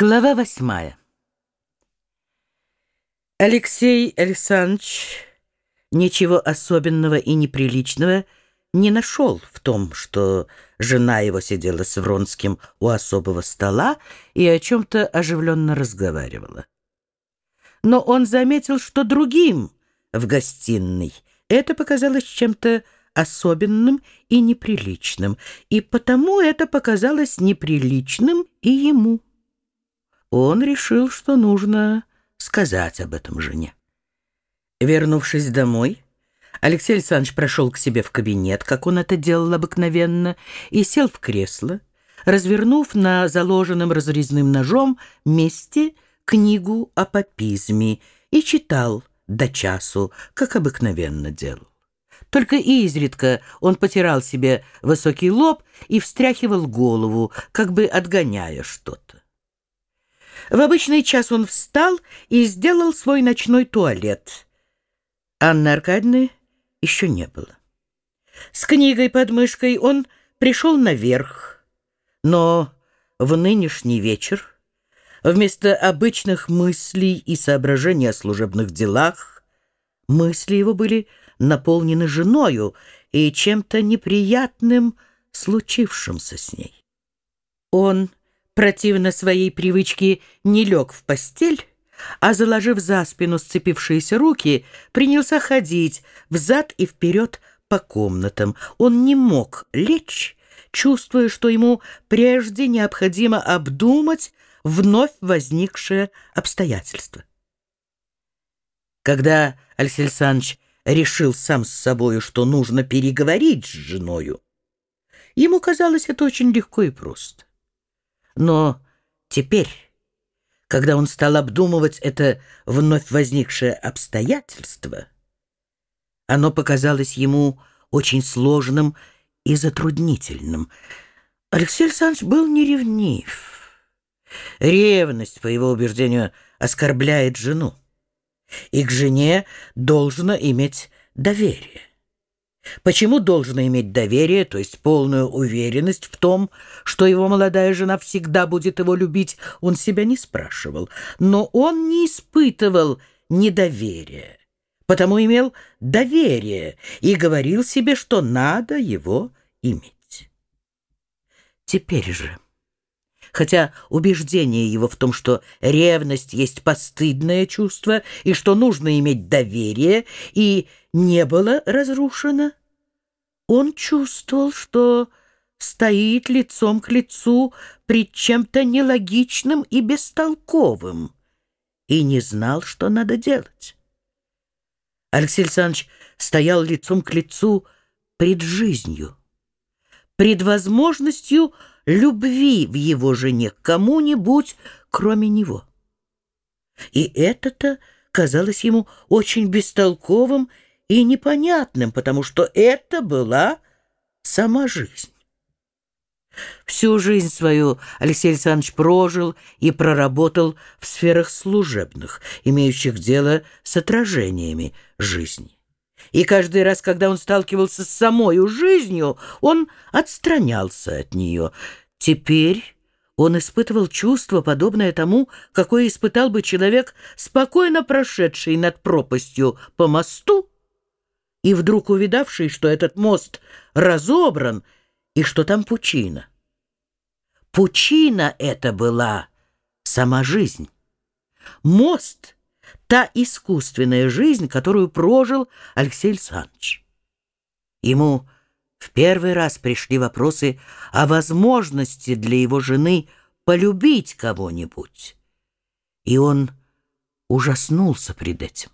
Глава восьмая. Алексей Александрович ничего особенного и неприличного не нашел в том, что жена его сидела с Вронским у особого стола и о чем-то оживленно разговаривала. Но он заметил, что другим в гостиной это показалось чем-то особенным и неприличным, и потому это показалось неприличным и ему он решил, что нужно сказать об этом жене. Вернувшись домой, Алексей Александрович прошел к себе в кабинет, как он это делал обыкновенно, и сел в кресло, развернув на заложенном разрезным ножом месте книгу о папизме и читал до часу, как обыкновенно делал. Только изредка он потирал себе высокий лоб и встряхивал голову, как бы отгоняя что-то. В обычный час он встал и сделал свой ночной туалет. Анны Аркадьевны еще не было. С книгой под мышкой он пришел наверх, но в нынешний вечер вместо обычных мыслей и соображений о служебных делах мысли его были наполнены женою и чем-то неприятным, случившимся с ней. Он противно своей привычке не лег в постель, а, заложив за спину сцепившиеся руки, принялся ходить взад и вперед по комнатам. Он не мог лечь, чувствуя, что ему прежде необходимо обдумать вновь возникшее обстоятельство. Когда Алексей Александрович решил сам с собою, что нужно переговорить с женою, ему казалось это очень легко и просто. Но теперь, когда он стал обдумывать это вновь возникшее обстоятельство, оно показалось ему очень сложным и затруднительным. Алексей Александрович был неревнив. Ревность, по его убеждению, оскорбляет жену. И к жене должно иметь доверие. Почему должен иметь доверие, то есть полную уверенность в том, что его молодая жена всегда будет его любить, он себя не спрашивал. Но он не испытывал недоверия, потому имел доверие и говорил себе, что надо его иметь. Теперь же... Хотя убеждение его в том, что ревность есть постыдное чувство и что нужно иметь доверие, и не было разрушено, он чувствовал, что стоит лицом к лицу пред чем-то нелогичным и бестолковым, и не знал, что надо делать. Алексей Александрович стоял лицом к лицу пред жизнью, пред возможностью любви в его жене к кому-нибудь, кроме него. И это-то казалось ему очень бестолковым и непонятным, потому что это была сама жизнь. Всю жизнь свою Алексей Александрович прожил и проработал в сферах служебных, имеющих дело с отражениями жизни. И каждый раз, когда он сталкивался с самой жизнью, он отстранялся от нее. Теперь он испытывал чувство, подобное тому, какое испытал бы человек, спокойно прошедший над пропастью по мосту, и вдруг увидавший, что этот мост разобран и что там пучина. Пучина это была сама жизнь. Мост — та искусственная жизнь, которую прожил Алексей Александрович. Ему в первый раз пришли вопросы о возможности для его жены полюбить кого-нибудь, и он ужаснулся пред этим.